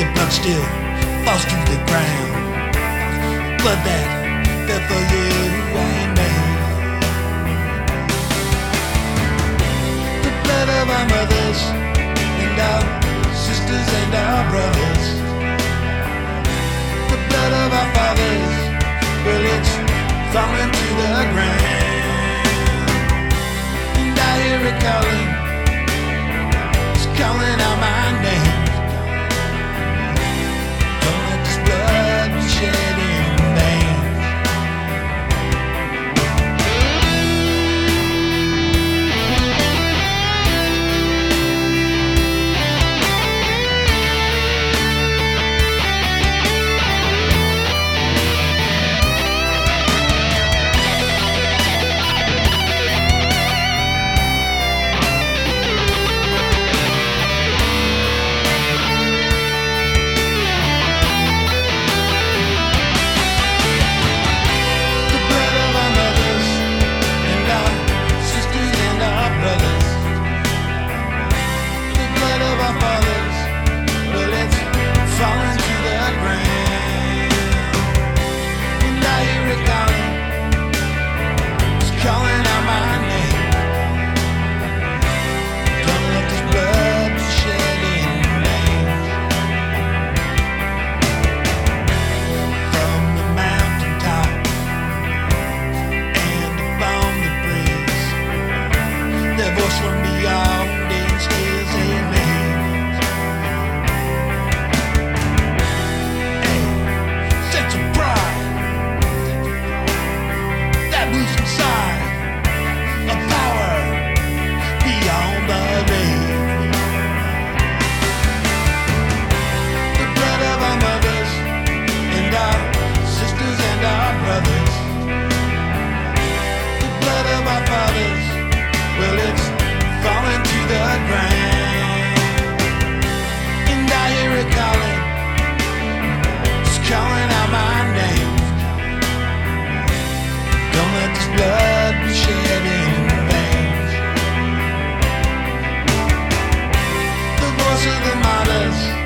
they blood still falls to the ground. Blood that fell for you lying down. The blood of our mothers and our sisters and our brothers. The blood of our fathers, well it's falling to the ground. And I hear it calling, it's calling out my name. To the mothers.